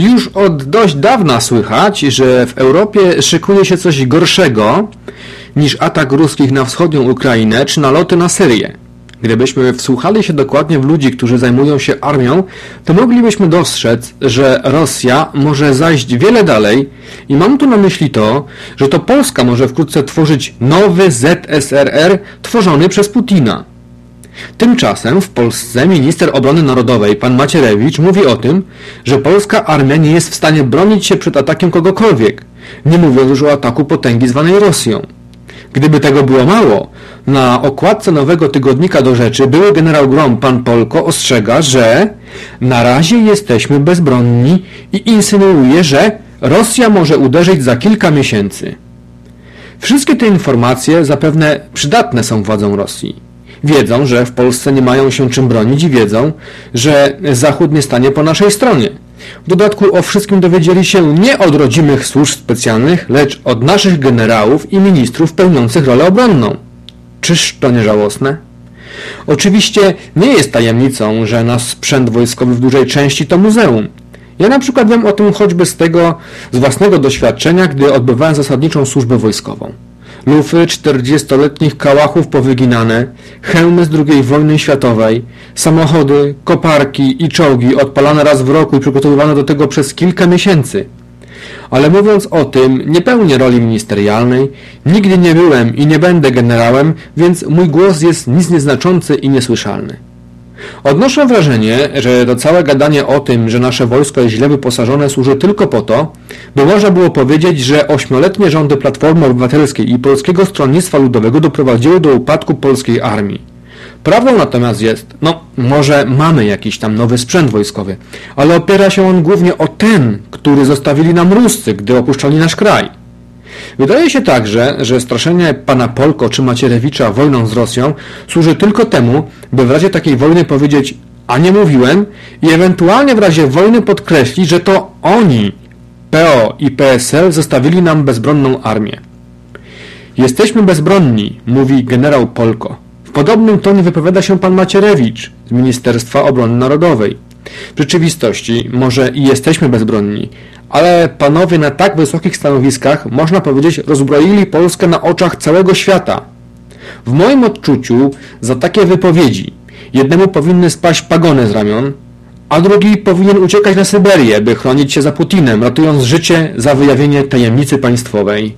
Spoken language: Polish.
Już od dość dawna słychać, że w Europie szykuje się coś gorszego niż atak ruskich na wschodnią Ukrainę czy naloty na Syrię. Gdybyśmy wsłuchali się dokładnie w ludzi, którzy zajmują się armią, to moglibyśmy dostrzec, że Rosja może zajść wiele dalej i mam tu na myśli to, że to Polska może wkrótce tworzyć nowy ZSRR tworzony przez Putina. Tymczasem w Polsce minister obrony narodowej pan Macierewicz mówi o tym, że polska armia nie jest w stanie bronić się przed atakiem kogokolwiek, nie mówiąc już o ataku potęgi zwanej Rosją. Gdyby tego było mało, na okładce nowego tygodnika do rzeczy były generał Grom pan Polko ostrzega, że na razie jesteśmy bezbronni i insynuuje, że Rosja może uderzyć za kilka miesięcy. Wszystkie te informacje zapewne przydatne są władzom Rosji. Wiedzą, że w Polsce nie mają się czym bronić i wiedzą, że Zachód nie stanie po naszej stronie. W dodatku o wszystkim dowiedzieli się nie od rodzimych służb specjalnych, lecz od naszych generałów i ministrów pełniących rolę obronną. Czyż to nie żałosne? Oczywiście nie jest tajemnicą, że nasz sprzęt wojskowy w dużej części to muzeum. Ja na przykład wiem o tym choćby z tego, z własnego doświadczenia, gdy odbywałem zasadniczą służbę wojskową lufy czterdziestoletnich kałachów powyginane, hełmy z II wojny światowej, samochody, koparki i czołgi odpalane raz w roku i przygotowywane do tego przez kilka miesięcy. Ale mówiąc o tym, nie pełnię roli ministerialnej, nigdy nie byłem i nie będę generałem, więc mój głos jest nic nieznaczący i niesłyszalny. Odnoszę wrażenie, że to całe gadanie o tym, że nasze wojsko jest źle wyposażone służy tylko po to, by można było powiedzieć, że ośmioletnie rządy Platformy Obywatelskiej i Polskiego Stronnictwa Ludowego doprowadziły do upadku polskiej armii. Prawdą natomiast jest, no może mamy jakiś tam nowy sprzęt wojskowy, ale opiera się on głównie o ten, który zostawili nam Ruscy, gdy opuszczali nasz kraj. Wydaje się także, że straszenie pana Polko czy Macierewicza wojną z Rosją służy tylko temu, by w razie takiej wojny powiedzieć a nie mówiłem i ewentualnie w razie wojny podkreślić, że to oni, PO i PSL zostawili nam bezbronną armię. Jesteśmy bezbronni, mówi generał Polko. W podobnym tonie wypowiada się pan Macierewicz z Ministerstwa Obrony Narodowej. W rzeczywistości może i jesteśmy bezbronni, ale panowie na tak wysokich stanowiskach, można powiedzieć, rozbroili Polskę na oczach całego świata. W moim odczuciu za takie wypowiedzi jednemu powinny spaść pagony z ramion, a drugi powinien uciekać na Syberię, by chronić się za Putinem, ratując życie za wyjawienie tajemnicy państwowej.